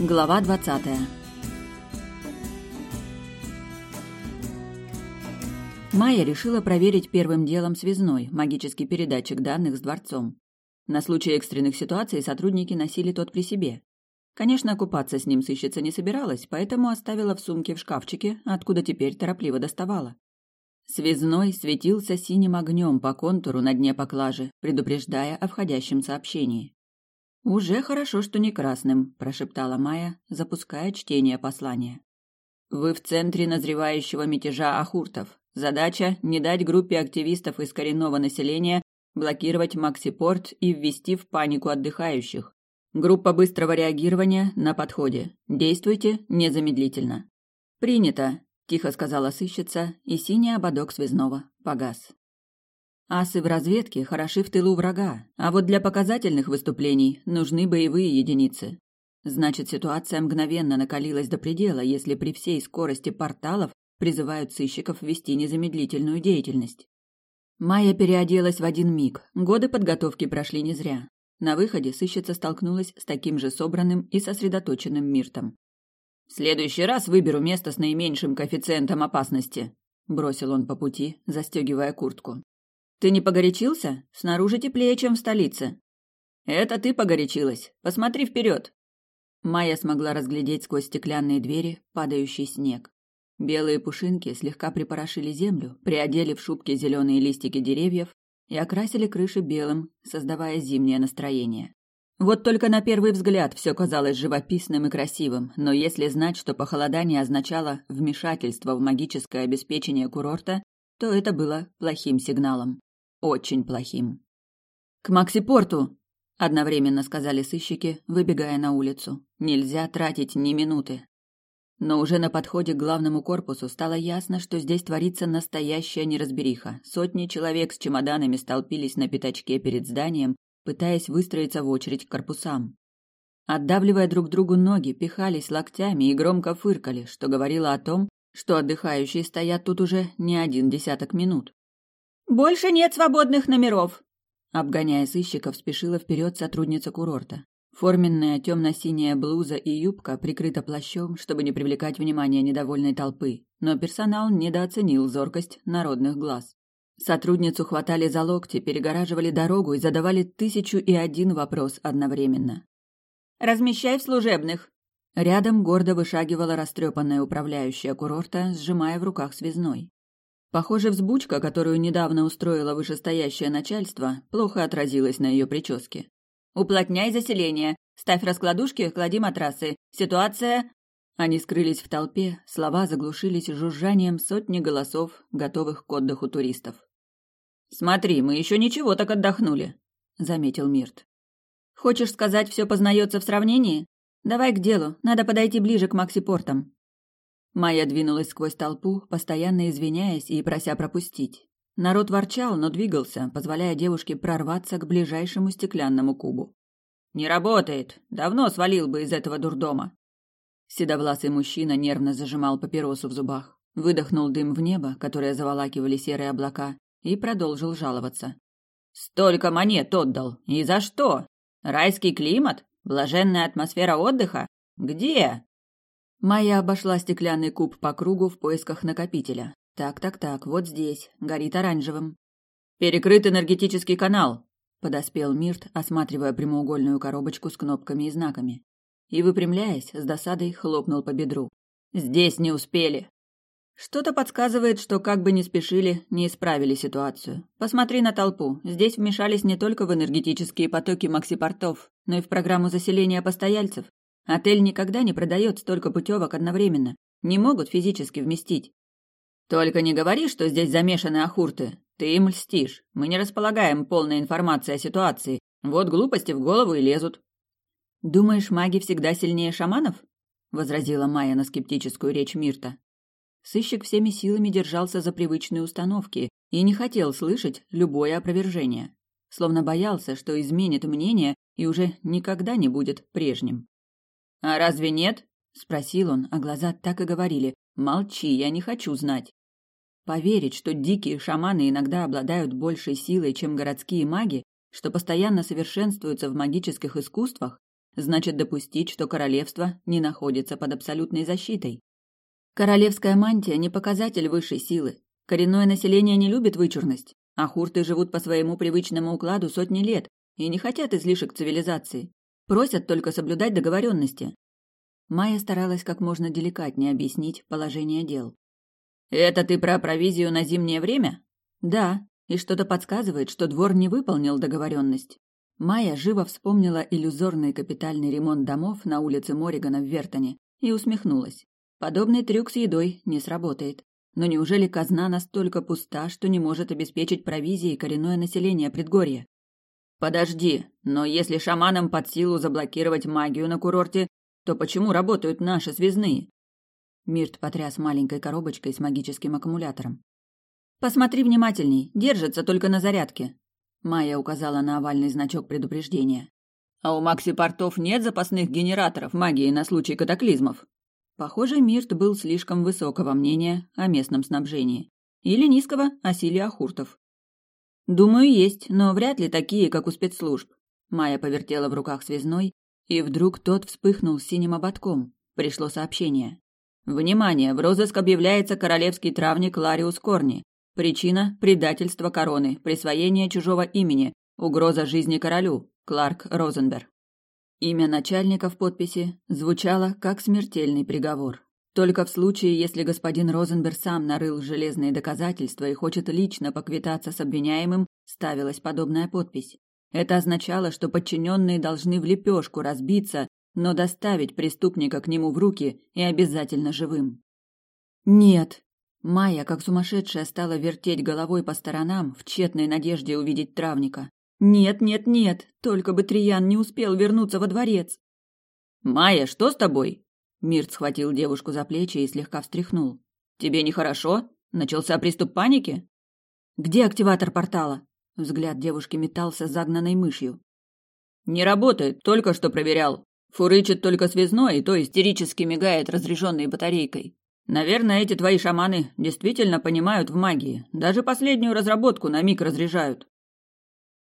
Глава двадцатая. Майя решила проверить первым делом связной, магический передатчик данных с дворцом. На случай экстренных ситуаций сотрудники носили тот при себе. Конечно, купаться с ним сыщица не собиралась, поэтому оставила в сумке в шкафчике, откуда теперь торопливо доставала. Связной светился синим огнем по контуру на дне поклажи, предупреждая о входящем сообщении. «Уже хорошо, что не красным», – прошептала Майя, запуская чтение послания. «Вы в центре назревающего мятежа Ахуртов. Задача – не дать группе активистов из коренного населения блокировать Максипорт и ввести в панику отдыхающих. Группа быстрого реагирования на подходе. Действуйте незамедлительно». «Принято», – тихо сказала сыщица, и синий ободок связного погас. Асы в разведке хороши в тылу врага, а вот для показательных выступлений нужны боевые единицы. Значит, ситуация мгновенно накалилась до предела, если при всей скорости порталов призывают сыщиков вести незамедлительную деятельность. Майя переоделась в один миг. Годы подготовки прошли не зря. На выходе сыщица столкнулась с таким же собранным и сосредоточенным Миртом. «В следующий раз выберу место с наименьшим коэффициентом опасности», – бросил он по пути, застегивая куртку. Ты не погорячился? Снаружи теплее, чем в столице. Это ты погорячилась. Посмотри вперед. Майя смогла разглядеть сквозь стеклянные двери падающий снег. Белые пушинки слегка припорошили землю, приодели в шубки зеленые листики деревьев и окрасили крыши белым, создавая зимнее настроение. Вот только на первый взгляд все казалось живописным и красивым, но если знать, что похолодание означало вмешательство в магическое обеспечение курорта, то это было плохим сигналом. Очень плохим. «К Максипорту!» – одновременно сказали сыщики, выбегая на улицу. «Нельзя тратить ни минуты». Но уже на подходе к главному корпусу стало ясно, что здесь творится настоящая неразбериха. Сотни человек с чемоданами столпились на пятачке перед зданием, пытаясь выстроиться в очередь к корпусам. Отдавливая друг другу ноги, пихались локтями и громко фыркали, что говорило о том, что отдыхающие стоят тут уже не один десяток минут. «Больше нет свободных номеров!» Обгоняя сыщиков, спешила вперед сотрудница курорта. Форменная темно-синяя блуза и юбка прикрыта плащом, чтобы не привлекать внимание недовольной толпы, но персонал недооценил зоркость народных глаз. Сотрудницу хватали за локти, перегораживали дорогу и задавали тысячу и один вопрос одновременно. «Размещай в служебных!» Рядом гордо вышагивала растрепанная управляющая курорта, сжимая в руках связной. Похоже, взбучка, которую недавно устроило вышестоящее начальство, плохо отразилась на ее прическе. «Уплотняй заселение. Ставь раскладушки, клади матрасы. Ситуация...» Они скрылись в толпе, слова заглушились жужжанием сотни голосов, готовых к отдыху туристов. «Смотри, мы еще ничего так отдохнули», — заметил Мирт. «Хочешь сказать, все познается в сравнении? Давай к делу, надо подойти ближе к Максипортам». Майя двинулась сквозь толпу, постоянно извиняясь и прося пропустить. Народ ворчал, но двигался, позволяя девушке прорваться к ближайшему стеклянному кубу. «Не работает! Давно свалил бы из этого дурдома!» Седовласый мужчина нервно зажимал папиросу в зубах, выдохнул дым в небо, которое заволакивали серые облака, и продолжил жаловаться. «Столько монет отдал! И за что? Райский климат? Блаженная атмосфера отдыха? Где? Майя обошла стеклянный куб по кругу в поисках накопителя. Так-так-так, вот здесь, горит оранжевым. «Перекрыт энергетический канал», — подоспел Мирт, осматривая прямоугольную коробочку с кнопками и знаками. И, выпрямляясь, с досадой хлопнул по бедру. «Здесь не успели». Что-то подсказывает, что как бы ни спешили, не исправили ситуацию. Посмотри на толпу. Здесь вмешались не только в энергетические потоки максипортов, но и в программу заселения постояльцев. Отель никогда не продает столько путевок одновременно. Не могут физически вместить. Только не говори, что здесь замешаны ахурты. Ты им льстишь. Мы не располагаем полной информацией о ситуации. Вот глупости в голову и лезут. Думаешь, маги всегда сильнее шаманов? возразила Майя на скептическую речь Мирта. Сыщик всеми силами держался за привычные установки и не хотел слышать любое опровержение, словно боялся, что изменит мнение и уже никогда не будет прежним. «А разве нет?» — спросил он, а глаза так и говорили. «Молчи, я не хочу знать». Поверить, что дикие шаманы иногда обладают большей силой, чем городские маги, что постоянно совершенствуются в магических искусствах, значит допустить, что королевство не находится под абсолютной защитой. Королевская мантия не показатель высшей силы. Коренное население не любит вычурность, а хурты живут по своему привычному укладу сотни лет и не хотят излишек цивилизации. Просят только соблюдать договоренности. Майя старалась как можно деликатнее объяснить положение дел. «Это ты про провизию на зимнее время?» «Да, и что-то подсказывает, что двор не выполнил договоренность. Майя живо вспомнила иллюзорный капитальный ремонт домов на улице Моригана в Вертоне и усмехнулась. Подобный трюк с едой не сработает. Но неужели казна настолько пуста, что не может обеспечить провизией коренное население предгорья? Подожди, но если шаманам под силу заблокировать магию на курорте, то почему работают наши связные? Мирт потряс маленькой коробочкой с магическим аккумулятором. Посмотри внимательней, держится только на зарядке. Майя указала на овальный значок предупреждения. А у Макси Портов нет запасных генераторов магии на случай катаклизмов. Похоже, Мирт был слишком высокого мнения о местном снабжении. Или низкого о силе ахуртов. Думаю, есть, но вряд ли такие, как у спецслужб. Майя повертела в руках связной, и вдруг тот вспыхнул синим ободком. Пришло сообщение. Внимание! В розыск объявляется королевский травник Лариус Корни. Причина – предательство короны, присвоение чужого имени, угроза жизни королю. Кларк Розенберг. Имя начальника в подписи звучало как смертельный приговор. Только в случае, если господин Розенберг сам нарыл железные доказательства и хочет лично поквитаться с обвиняемым, ставилась подобная подпись. Это означало, что подчиненные должны в лепешку разбиться, но доставить преступника к нему в руки и обязательно живым. «Нет», Майя, как сумасшедшая, стала вертеть головой по сторонам в тщетной надежде увидеть травника. «Нет, нет, нет! Только бы Триян не успел вернуться во дворец!» «Майя, что с тобой?» Мирт схватил девушку за плечи и слегка встряхнул. «Тебе нехорошо? Начался приступ паники?» «Где активатор портала?» Взгляд девушки метался загнанной мышью. «Не работает, только что проверял. Фурычит только связной, и то истерически мигает разряженной батарейкой. Наверное, эти твои шаманы действительно понимают в магии. Даже последнюю разработку на миг разряжают.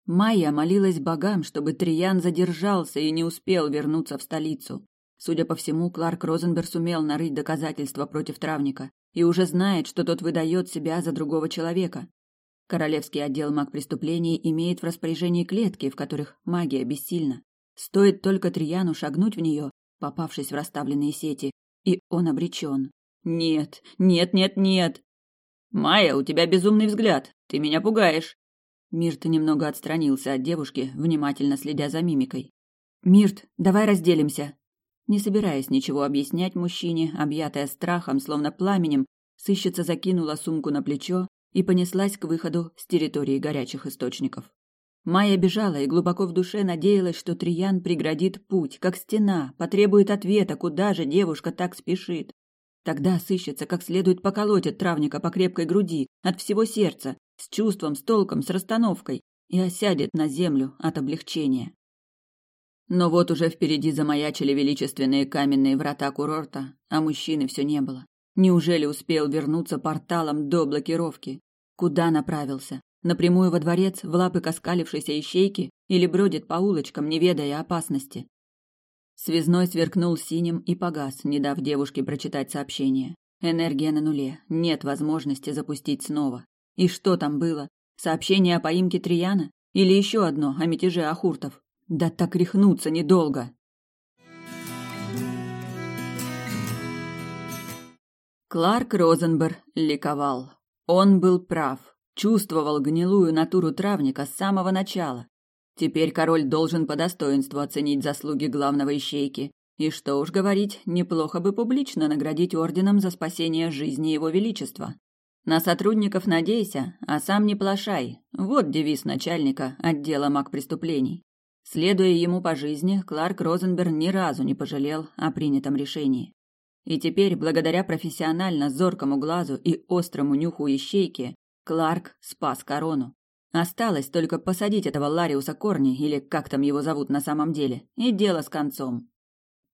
Майя молилась богам, чтобы Триян задержался и не успел вернуться в столицу. Судя по всему, Кларк Розенберг сумел нарыть доказательства против травника и уже знает, что тот выдает себя за другого человека. Королевский отдел маг преступлений имеет в распоряжении клетки, в которых магия бессильна. Стоит только Трияну шагнуть в нее, попавшись в расставленные сети, и он обречен. Нет, нет, нет, нет. Майя, у тебя безумный взгляд. Ты меня пугаешь. Мирт немного отстранился от девушки, внимательно следя за мимикой. Мирт, давай разделимся. Не собираясь ничего объяснять мужчине, объятая страхом, словно пламенем, сыщица закинула сумку на плечо и понеслась к выходу с территории горячих источников. Майя бежала и глубоко в душе надеялась, что Триян преградит путь, как стена, потребует ответа, куда же девушка так спешит. Тогда сыщется, как следует поколотит травника по крепкой груди, от всего сердца, с чувством, с толком, с расстановкой, и осядет на землю от облегчения. Но вот уже впереди замаячили величественные каменные врата курорта, а мужчины все не было. Неужели успел вернуться порталом до блокировки? Куда направился? Напрямую во дворец, в лапы каскалившейся ищейки, или бродит по улочкам, не ведая опасности? Связной сверкнул синим и погас, не дав девушке прочитать сообщение. Энергия на нуле, нет возможности запустить снова. И что там было? Сообщение о поимке Трияна? Или еще одно о мятеже Ахуртов? Да так рехнуться недолго. Кларк Розенберг ликовал. Он был прав, чувствовал гнилую натуру травника с самого начала. Теперь король должен по достоинству оценить заслуги главного ищейки. И что уж говорить, неплохо бы публично наградить орденом за спасение жизни его величества. На сотрудников надейся, а сам не плашай. Вот девиз начальника отдела маг преступлений. Следуя ему по жизни, Кларк Розенберг ни разу не пожалел о принятом решении. И теперь, благодаря профессионально зоркому глазу и острому нюху ищейки, Кларк спас корону. Осталось только посадить этого Лариуса Корни, или как там его зовут на самом деле, и дело с концом.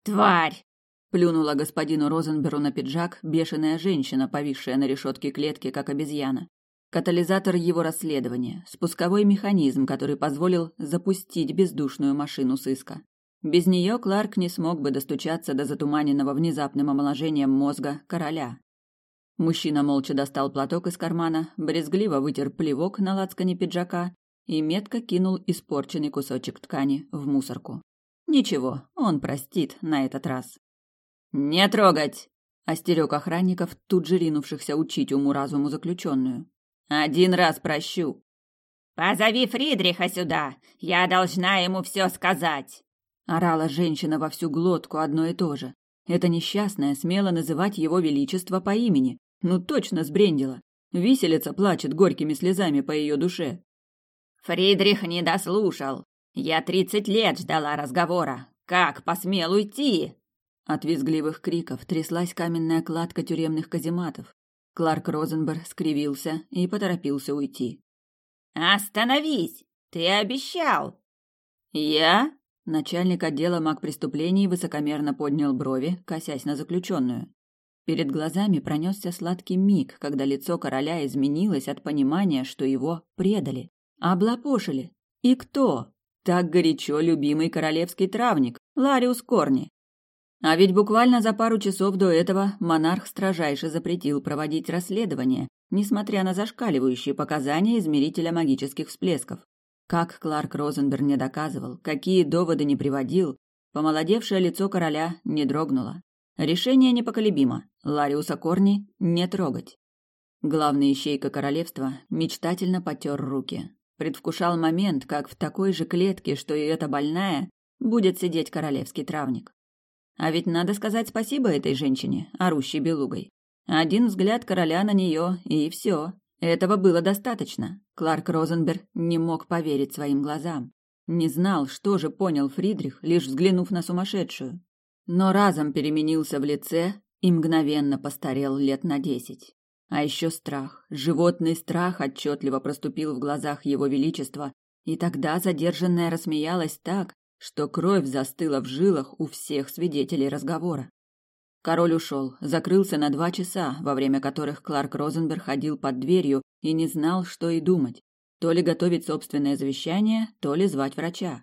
«Тварь!» – плюнула господину Розенберу на пиджак бешеная женщина, повисшая на решетке клетки, как обезьяна. Катализатор его расследования, спусковой механизм, который позволил запустить бездушную машину сыска. Без нее Кларк не смог бы достучаться до затуманенного внезапным омоложением мозга короля. Мужчина молча достал платок из кармана, брезгливо вытер плевок на лацкане пиджака и метко кинул испорченный кусочек ткани в мусорку. Ничего, он простит на этот раз. «Не трогать!» – остерег охранников, тут же ринувшихся учить уму-разуму заключенную. «Один раз прощу!» «Позови Фридриха сюда! Я должна ему все сказать!» Орала женщина во всю глотку одно и то же. Это несчастная смело называть его величество по имени. Ну точно сбрендила. Виселица плачет горькими слезами по ее душе. Фридрих не дослушал. Я тридцать лет ждала разговора. Как посмел уйти? От визгливых криков тряслась каменная кладка тюремных казематов. Кларк Розенберг скривился и поторопился уйти. «Остановись! Ты обещал!» «Я?» Начальник отдела маг преступлений высокомерно поднял брови, косясь на заключенную. Перед глазами пронесся сладкий миг, когда лицо короля изменилось от понимания, что его предали, облапошили. И кто? Так горячо любимый королевский травник, Лариус Корни. А ведь буквально за пару часов до этого монарх строжайше запретил проводить расследование, несмотря на зашкаливающие показания измерителя магических всплесков. Как Кларк Розенберг не доказывал, какие доводы не приводил, помолодевшее лицо короля не дрогнуло. Решение непоколебимо. Лариуса Корни не трогать. Главный ищейка королевства мечтательно потер руки. Предвкушал момент, как в такой же клетке, что и эта больная, будет сидеть королевский травник. А ведь надо сказать спасибо этой женщине, орущей белугой. Один взгляд короля на нее, и все. Этого было достаточно. Кларк Розенберг не мог поверить своим глазам. Не знал, что же понял Фридрих, лишь взглянув на сумасшедшую. Но разом переменился в лице и мгновенно постарел лет на десять. А еще страх, животный страх отчетливо проступил в глазах его величества, и тогда задержанная рассмеялась так, что кровь застыла в жилах у всех свидетелей разговора. Король ушел, закрылся на два часа, во время которых Кларк Розенберг ходил под дверью и не знал, что и думать. То ли готовить собственное завещание, то ли звать врача.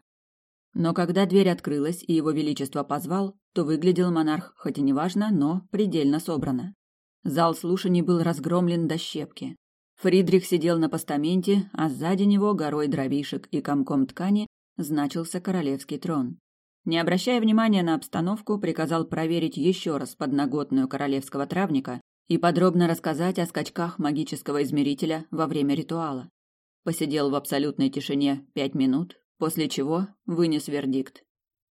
Но когда дверь открылась и его величество позвал, то выглядел монарх, хоть и неважно, но предельно собрано. Зал слушаний был разгромлен до щепки. Фридрих сидел на постаменте, а сзади него горой дровишек и комком ткани значился королевский трон. Не обращая внимания на обстановку, приказал проверить еще раз подноготную королевского травника и подробно рассказать о скачках магического измерителя во время ритуала. Посидел в абсолютной тишине пять минут, после чего вынес вердикт.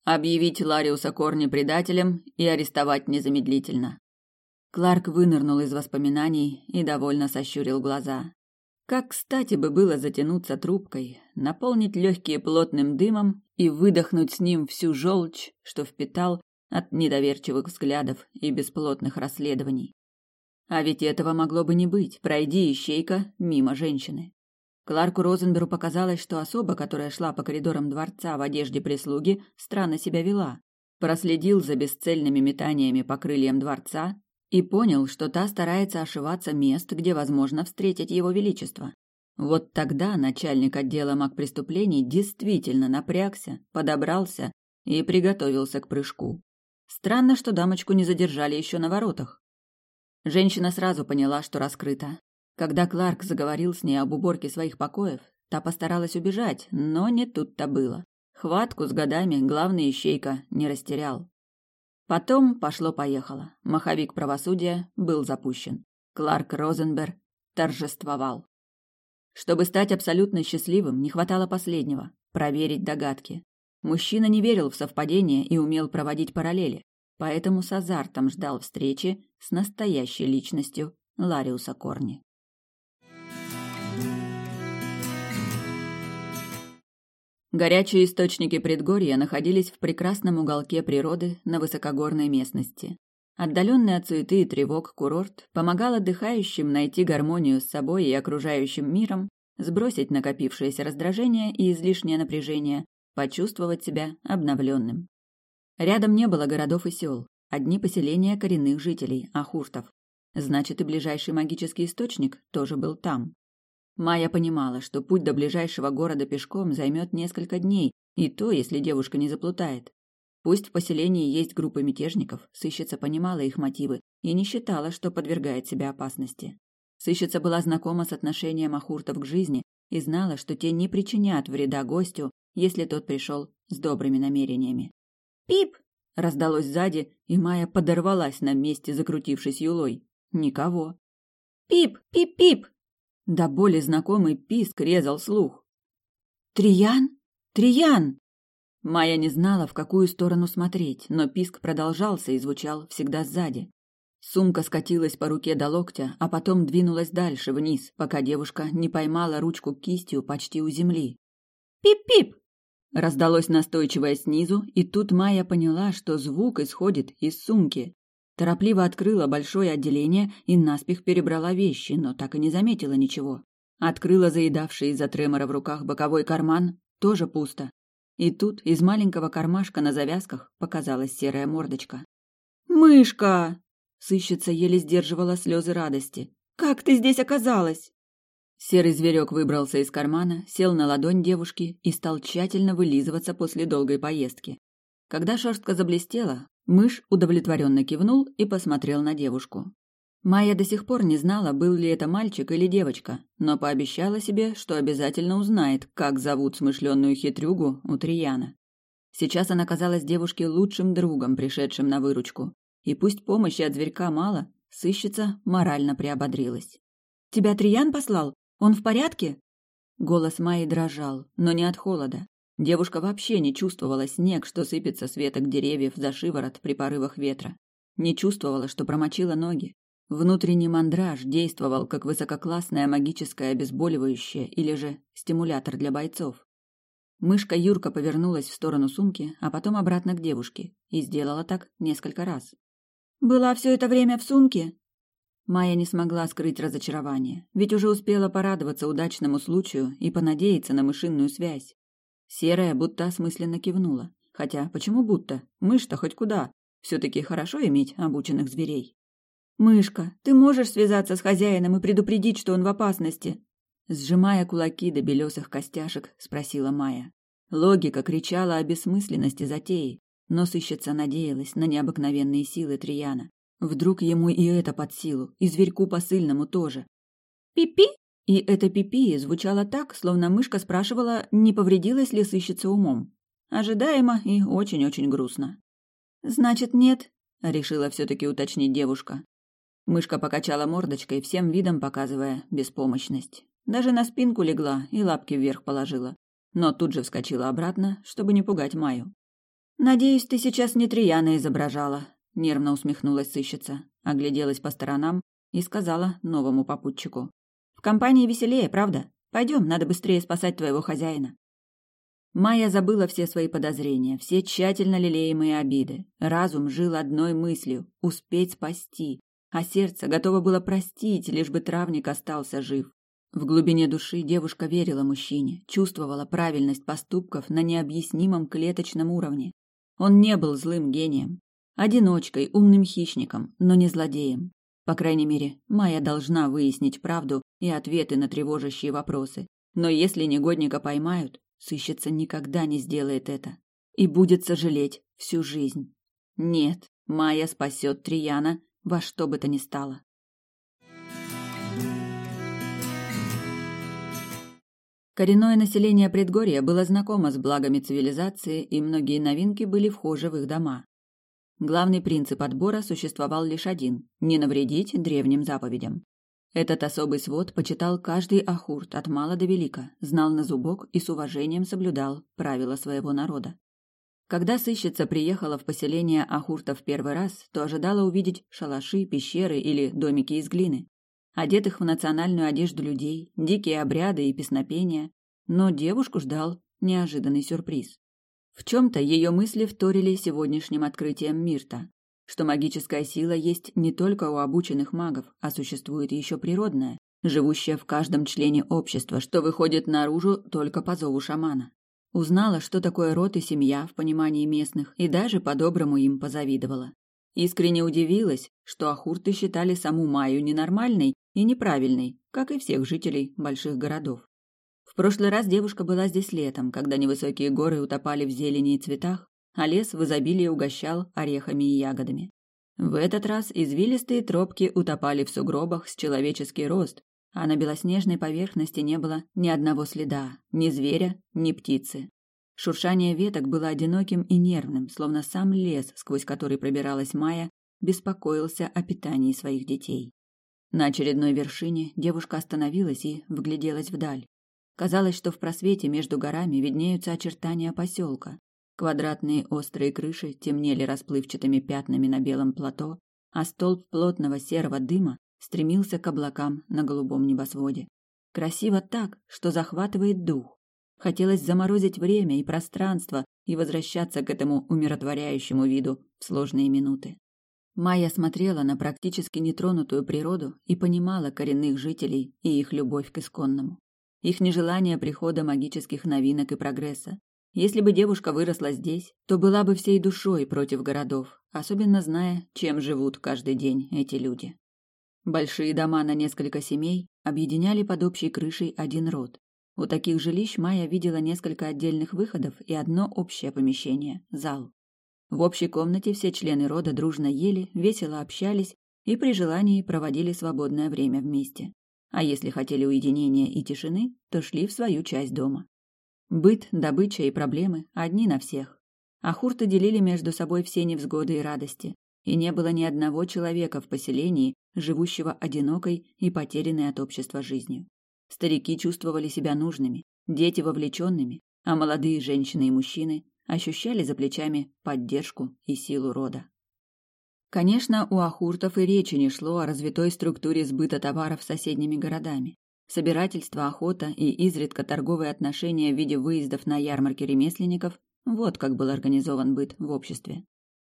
Объявить Лариуса Корни предателем и арестовать незамедлительно. Кларк вынырнул из воспоминаний и довольно сощурил глаза. Как кстати бы было затянуться трубкой, наполнить легкие плотным дымом и выдохнуть с ним всю желчь, что впитал от недоверчивых взглядов и бесплотных расследований. А ведь этого могло бы не быть, пройди ищейка мимо женщины. Кларку Розенберу показалось, что особа, которая шла по коридорам дворца в одежде прислуги, странно себя вела. Проследил за бесцельными метаниями по крыльям дворца и понял, что та старается ошиваться мест, где возможно встретить его величество. Вот тогда начальник отдела магпреступлений действительно напрягся, подобрался и приготовился к прыжку. Странно, что дамочку не задержали еще на воротах. Женщина сразу поняла, что раскрыта. Когда Кларк заговорил с ней об уборке своих покоев, та постаралась убежать, но не тут-то было. Хватку с годами главный ищейка не растерял. Потом пошло-поехало. Маховик правосудия был запущен. Кларк Розенберг торжествовал. Чтобы стать абсолютно счастливым, не хватало последнего – проверить догадки. Мужчина не верил в совпадения и умел проводить параллели, поэтому с азартом ждал встречи с настоящей личностью Лариуса Корни. Горячие источники предгорья находились в прекрасном уголке природы на высокогорной местности. Отдаленный от суеты и тревог курорт помогал отдыхающим найти гармонию с собой и окружающим миром, сбросить накопившееся раздражение и излишнее напряжение, почувствовать себя обновленным. Рядом не было городов и сел, одни поселения коренных жителей, ахуртов. Значит, и ближайший магический источник тоже был там. Майя понимала, что путь до ближайшего города пешком займет несколько дней, и то, если девушка не заплутает. Пусть в поселении есть группы мятежников, сыщица понимала их мотивы и не считала, что подвергает себя опасности. Сыщица была знакома с отношением ахуртов к жизни и знала, что те не причинят вреда гостю, если тот пришел с добрыми намерениями. «Пип!» — раздалось сзади, и Майя подорвалась на месте, закрутившись юлой. Никого. «Пип! Пип-пип!» Да более знакомый писк резал слух. «Триян? Триян!» Майя не знала, в какую сторону смотреть, но писк продолжался и звучал всегда сзади. Сумка скатилась по руке до локтя, а потом двинулась дальше, вниз, пока девушка не поймала ручку кистью почти у земли. «Пип-пип!» Раздалось настойчивое снизу, и тут Майя поняла, что звук исходит из сумки. Торопливо открыла большое отделение и наспех перебрала вещи, но так и не заметила ничего. Открыла заедавший из-за тремора в руках боковой карман, тоже пусто. И тут из маленького кармашка на завязках показалась серая мордочка. «Мышка!» Сыщица еле сдерживала слезы радости. «Как ты здесь оказалась?» Серый зверек выбрался из кармана, сел на ладонь девушки и стал тщательно вылизываться после долгой поездки. Когда шерстка заблестела, мышь удовлетворенно кивнул и посмотрел на девушку. Майя до сих пор не знала, был ли это мальчик или девочка, но пообещала себе, что обязательно узнает, как зовут смышленную хитрюгу у Трияна. Сейчас она казалась девушке лучшим другом, пришедшим на выручку. И пусть помощи от зверька мало, сыщица морально приободрилась. «Тебя Триян послал? Он в порядке?» Голос Майи дрожал, но не от холода. Девушка вообще не чувствовала снег, что сыпется с веток деревьев за шиворот при порывах ветра. Не чувствовала, что промочила ноги. Внутренний мандраж действовал как высококлассное магическое обезболивающее или же стимулятор для бойцов. Мышка Юрка повернулась в сторону сумки, а потом обратно к девушке, и сделала так несколько раз. Была все это время в сумке? Майя не смогла скрыть разочарование, ведь уже успела порадоваться удачному случаю и понадеяться на мышиную связь. Серая будто осмысленно кивнула. Хотя, почему будто? Мышь-то хоть куда. Все-таки хорошо иметь обученных зверей. «Мышка, ты можешь связаться с хозяином и предупредить, что он в опасности?» Сжимая кулаки до белесых костяшек, спросила Майя. Логика кричала о бессмысленности затеи, но сыщица надеялась на необыкновенные силы Трияна. Вдруг ему и это под силу, и зверьку посыльному тоже. «Пипи?» И это пипи звучало так, словно мышка спрашивала, не повредилась ли сыщица умом. Ожидаемо и очень-очень грустно. «Значит, нет?» — решила все-таки уточнить девушка. Мышка покачала мордочкой, всем видом показывая беспомощность. Даже на спинку легла и лапки вверх положила. Но тут же вскочила обратно, чтобы не пугать Маю. «Надеюсь, ты сейчас не Трияна изображала», — нервно усмехнулась сыщица, огляделась по сторонам и сказала новому попутчику. «В компании веселее, правда? Пойдем, надо быстрее спасать твоего хозяина». Майя забыла все свои подозрения, все тщательно лелеемые обиды. Разум жил одной мыслью — успеть спасти, а сердце готово было простить, лишь бы травник остался жив. В глубине души девушка верила мужчине, чувствовала правильность поступков на необъяснимом клеточном уровне. Он не был злым гением, одиночкой, умным хищником, но не злодеем. По крайней мере, Майя должна выяснить правду и ответы на тревожащие вопросы. Но если негодника поймают, сыщица никогда не сделает это. И будет сожалеть всю жизнь. Нет, Майя спасет Трияна во что бы то ни стало. Коренное население предгорья было знакомо с благами цивилизации, и многие новинки были вхожи в их дома. Главный принцип отбора существовал лишь один – не навредить древним заповедям. Этот особый свод почитал каждый ахурт от мала до велика, знал на зубок и с уважением соблюдал правила своего народа. Когда сыщица приехала в поселение ахуртов первый раз, то ожидала увидеть шалаши, пещеры или домики из глины одетых в национальную одежду людей, дикие обряды и песнопения, но девушку ждал неожиданный сюрприз. В чем-то ее мысли вторили сегодняшним открытием Мирта, что магическая сила есть не только у обученных магов, а существует еще природная, живущая в каждом члене общества, что выходит наружу только по зову шамана. Узнала, что такое род и семья в понимании местных, и даже по-доброму им позавидовала. Искренне удивилась, что ахурты считали саму Майю ненормальной и неправильной, как и всех жителей больших городов. В прошлый раз девушка была здесь летом, когда невысокие горы утопали в зелени и цветах, а лес в изобилии угощал орехами и ягодами. В этот раз извилистые тропки утопали в сугробах с человеческий рост, а на белоснежной поверхности не было ни одного следа, ни зверя, ни птицы. Шуршание веток было одиноким и нервным, словно сам лес, сквозь который пробиралась Майя, беспокоился о питании своих детей. На очередной вершине девушка остановилась и вгляделась вдаль. Казалось, что в просвете между горами виднеются очертания поселка. Квадратные острые крыши темнели расплывчатыми пятнами на белом плато, а столб плотного серого дыма стремился к облакам на голубом небосводе. Красиво так, что захватывает дух. Хотелось заморозить время и пространство и возвращаться к этому умиротворяющему виду в сложные минуты. Майя смотрела на практически нетронутую природу и понимала коренных жителей и их любовь к исконному. Их нежелание прихода магических новинок и прогресса. Если бы девушка выросла здесь, то была бы всей душой против городов, особенно зная, чем живут каждый день эти люди. Большие дома на несколько семей объединяли под общей крышей один род. У таких жилищ Майя видела несколько отдельных выходов и одно общее помещение – зал. В общей комнате все члены рода дружно ели, весело общались и при желании проводили свободное время вместе. А если хотели уединения и тишины, то шли в свою часть дома. Быт, добыча и проблемы одни на всех. А хурты делили между собой все невзгоды и радости, и не было ни одного человека в поселении, живущего одинокой и потерянной от общества жизнью. Старики чувствовали себя нужными, дети вовлеченными, а молодые женщины и мужчины ощущали за плечами поддержку и силу рода. Конечно, у ахуртов и речи не шло о развитой структуре сбыта товаров соседними городами. Собирательство, охота и изредка торговые отношения в виде выездов на ярмарки ремесленников – вот как был организован быт в обществе.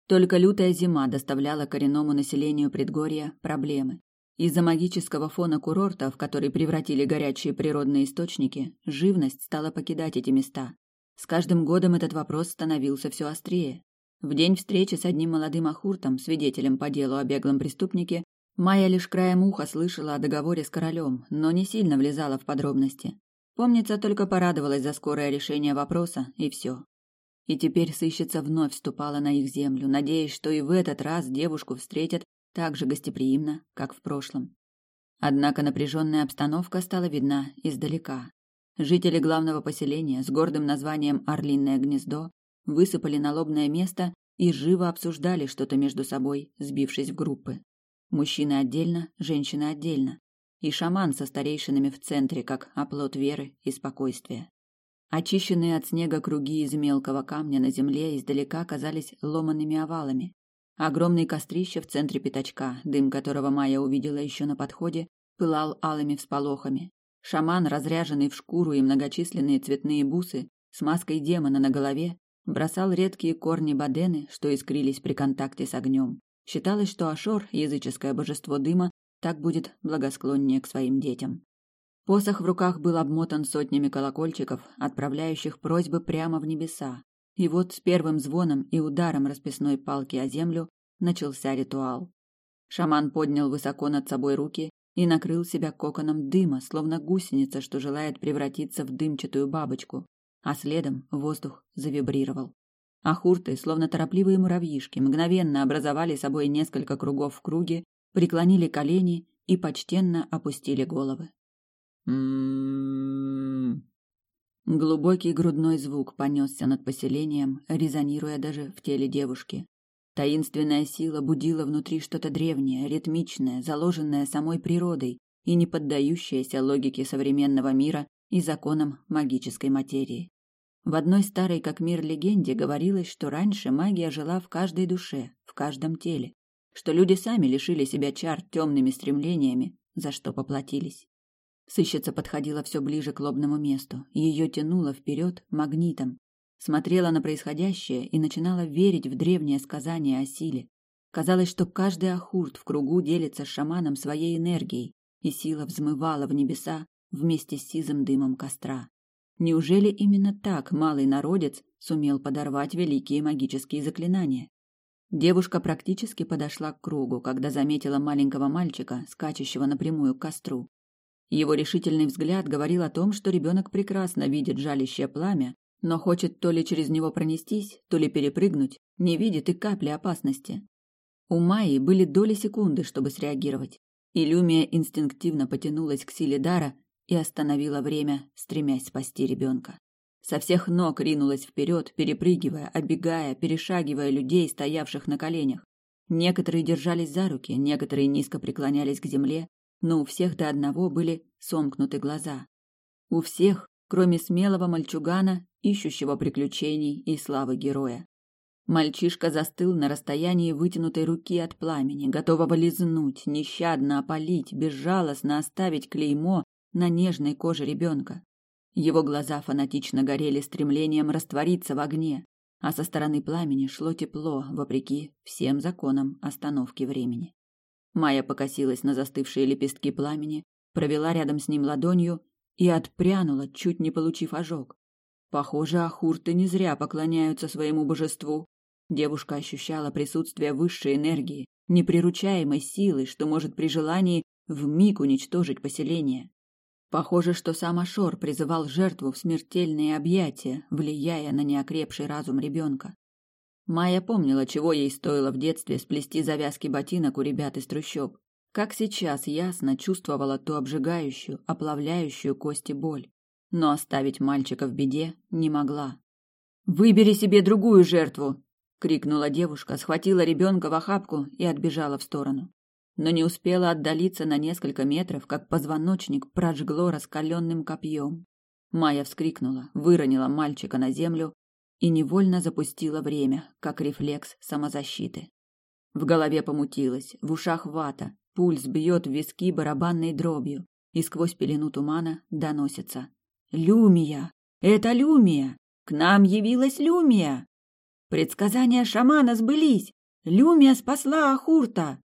Только лютая зима доставляла коренному населению предгорья проблемы. Из-за магического фона курорта, в который превратили горячие природные источники, живность стала покидать эти места, с каждым годом этот вопрос становился все острее. В день встречи с одним молодым ахуртом, свидетелем по делу о беглом преступнике, Майя лишь краем уха слышала о договоре с королем, но не сильно влезала в подробности. Помнится, только порадовалась за скорое решение вопроса, и все. И теперь сыщица вновь вступала на их землю, надеясь, что и в этот раз девушку встретят так же гостеприимно, как в прошлом. Однако напряженная обстановка стала видна издалека. Жители главного поселения с гордым названием Орлиное гнездо высыпали на лобное место и живо обсуждали что-то между собой, сбившись в группы. Мужчины отдельно, женщины отдельно. И шаман со старейшинами в центре, как оплот веры и спокойствия. Очищенные от снега круги из мелкого камня на земле издалека казались ломанными овалами. Огромный кострище в центре пятачка, дым которого Майя увидела еще на подходе, пылал алыми всполохами, Шаман, разряженный в шкуру и многочисленные цветные бусы, с маской демона на голове, бросал редкие корни бадены, что искрились при контакте с огнем. Считалось, что Ашор, языческое божество дыма, так будет благосклоннее к своим детям. Посох в руках был обмотан сотнями колокольчиков, отправляющих просьбы прямо в небеса. И вот с первым звоном и ударом расписной палки о землю начался ритуал. Шаман поднял высоко над собой руки и накрыл себя коконом дыма, словно гусеница, что желает превратиться в дымчатую бабочку, а следом воздух завибрировал. А хурты, словно торопливые муравьишки, мгновенно образовали собой несколько кругов в круге, преклонили колени и почтенно опустили головы. Глубокий грудной звук понесся над поселением, резонируя даже в теле девушки. Таинственная сила будила внутри что-то древнее, ритмичное, заложенное самой природой и не поддающееся логике современного мира и законам магической материи. В одной старой как мир легенде говорилось, что раньше магия жила в каждой душе, в каждом теле, что люди сами лишили себя чар темными стремлениями, за что поплатились. Сыщица подходила все ближе к лобному месту, ее тянуло вперед магнитом, смотрела на происходящее и начинала верить в древнее сказание о силе. Казалось, что каждый ахурт в кругу делится с шаманом своей энергией, и сила взмывала в небеса вместе с сизым дымом костра. Неужели именно так малый народец сумел подорвать великие магические заклинания? Девушка практически подошла к кругу, когда заметила маленького мальчика, скачущего напрямую к костру. Его решительный взгляд говорил о том, что ребенок прекрасно видит жалящее пламя но хочет то ли через него пронестись, то ли перепрыгнуть, не видит и капли опасности. У Майи были доли секунды, чтобы среагировать. И Люмия инстинктивно потянулась к силе дара и остановила время, стремясь спасти ребенка. Со всех ног ринулась вперед, перепрыгивая, оббегая, перешагивая людей, стоявших на коленях. Некоторые держались за руки, некоторые низко преклонялись к земле, но у всех до одного были сомкнуты глаза. У всех, кроме смелого мальчугана, ищущего приключений и славы героя. Мальчишка застыл на расстоянии вытянутой руки от пламени, готового лизнуть, нещадно опалить, безжалостно оставить клеймо на нежной коже ребенка. Его глаза фанатично горели стремлением раствориться в огне, а со стороны пламени шло тепло, вопреки всем законам остановки времени. Майя покосилась на застывшие лепестки пламени, провела рядом с ним ладонью и отпрянула, чуть не получив ожог. Похоже, ахурты не зря поклоняются своему божеству. Девушка ощущала присутствие высшей энергии, неприручаемой силы, что может при желании вмиг уничтожить поселение. Похоже, что сам Ашор призывал жертву в смертельные объятия, влияя на неокрепший разум ребенка. Майя помнила, чего ей стоило в детстве сплести завязки ботинок у ребят из трущоб. Как сейчас ясно чувствовала ту обжигающую, оплавляющую кости боль. Но оставить мальчика в беде не могла. «Выбери себе другую жертву!» крикнула девушка, схватила ребенка в охапку и отбежала в сторону. Но не успела отдалиться на несколько метров, как позвоночник прожгло раскаленным копьем. Майя вскрикнула, выронила мальчика на землю и невольно запустила время, как рефлекс самозащиты. В голове помутилось, в ушах вата, пульс бьет в виски барабанной дробью, и сквозь пелену тумана доносится. «Люмия! Это Люмия! К нам явилась Люмия!» Предсказания шамана сбылись. Люмия спасла Ахурта.